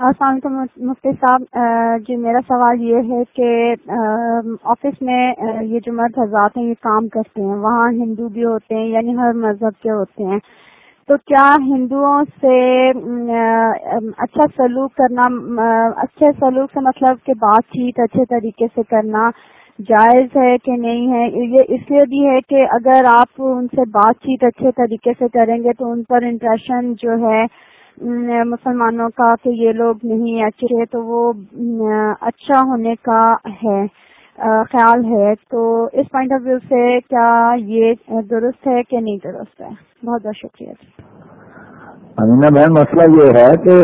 السلام علیکم مفتی صاحب جی میرا سوال یہ ہے کہ آفس میں یہ جو مرد حضرات ہیں، یہ کام کرتے ہیں، وہاں ہندو بھی ہوتے ہیں یعنی ہر مذہب کے ہوتے ہیں۔ تو کیا ہندوؤں سے اچھا سلوک کرنا اچھے سلوک سے مطلب کہ بات چیت اچھے طریقے سے کرنا جائز ہے کہ نہیں ہے؟ یہ اس لیے بھی ہے کہ اگر آپ ان سے بات چیت اچھے طریقے سے کریں گے تو ان پر امپریشن جو ہے مسلمانوں کا کہ یہ لوگ نہیں اچھے تو وہ اچھا ہونے کا ہے خیال ہے۔ تو اس پوائنٹ آف ویو سے کیا یہ درست ہے کہ نہیں درست ہے؟ بہت بہت شکریہ جی۔ امینا بہن، مسئلہ یہ ہے کہ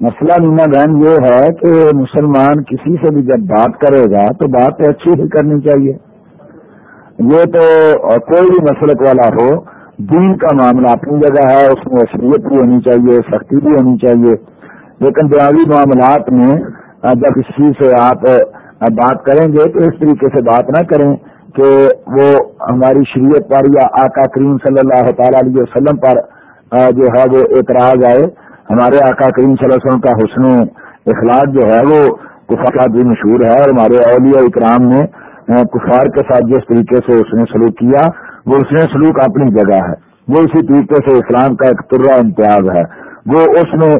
مسئلہ امینا بہن یہ ہے کہ مسلمان کسی سے بھی جب بات کرے گا تو بات اچھی ہی کرنی چاہیے۔ یہ تو کوئی بھی مسلک والا ہو دین کا معاملہ اپنی جگہ ہے، اس میں اصلیت بھی ہونی چاہیے، سختی بھی ہونی چاہیے۔ لیکن دیہی معاملات میں، جب کسی سے آپ بات کریں گے تو اس طریقے سے بات نہ کریں کہ وہ ہماری شریعت پر یا آقا کریم صلی اللہ تعالی علیہ وسلم پر جو ہے وہ اعتراض آئے۔ ہمارے آقا کریم صلی اللہ علیہ وسلم کا حسن اخلاق جو ہے وہ کفار بھی مشہور ہے اور ہمارے اولیاء اکرام نے کفار کے ساتھ جس طریقے سے اس نے سلوک کیا وہ اس نے سلوک اپنی جگہ ہے۔ وہ اسی طریقے سے اسلام کا ایک ترا امتیاز ہے۔ وہ اس میں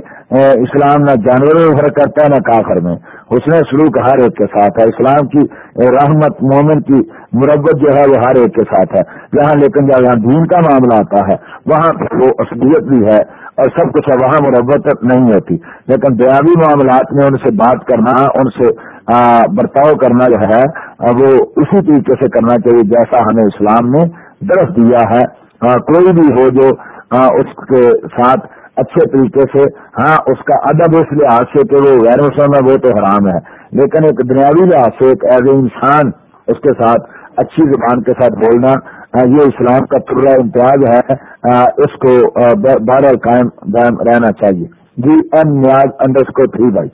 اسلام نہ جانوروں میں فرق کرتا ہے، نہ کافر میں۔ اس نے سلوک ہر ایک کے ساتھ ہے۔ اسلام کی رحمت مومن کی مربت جو ہے وہ ہر ایک کے ساتھ ہے۔ جہاں لیکن جہاں دین کا معاملہ آتا ہے، وہاں وہ اصلیت بھی ہے اور سب کچھ ہے، وہاں مربت نہیں ہوتی۔ لیکن دیابی معاملات میں ان سے بات کرنا، ان سے برتاؤ کرنا جو ہے، وہ اسی طریقے سے کرنا چاہیے، جیسا ہمیں اسلام نے درخت دیا ہے۔ ہاں، کوئی بھی ہو جو ہاں، اس کے ساتھ اچھے طریقے سے ہاں اس کا ادب، اس لحاظ سے کہ وہ غیر مسلم ہے، وہ تو حرام ہے۔ لیکن ایک دنیاوی لحاظ سے، ایک ایز اے انسان اس کے ساتھ اچھی زبان کے ساتھ بولنا ہاں، یہ اسلام کا تھوڑا امتیاز ہے اس کو بہرحال قائم رہنا چاہیے۔ G M Niaz underscore three by